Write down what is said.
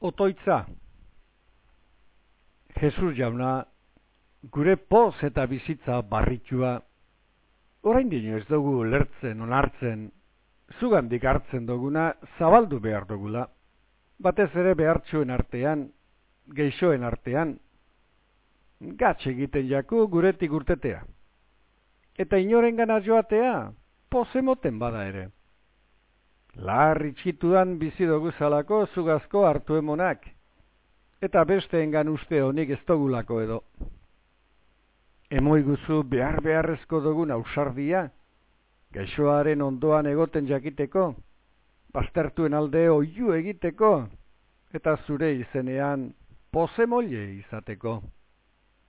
Otoitza Jesus jauna, gure poz eta bizitza barritua, orain dino ez dugu lertzen, onartzen, zugandik hartzen duguna zabaldu behar dugula, batez ere behartxoen artean, geixoen artean, gatz egiten jaku guretik urtetea. Eta inoren gana joatea, pozemoten bada ere. Larri bizi dugu zalako zugazko hartu emonak, eta besteengan uste honik ez dogulako edo. Emoi guzu behar beharrezko dugun ausardia, gaixoaren ondoan egoten jakiteko, baztertuen alde oiu egiteko, eta zure izenean poze izateko.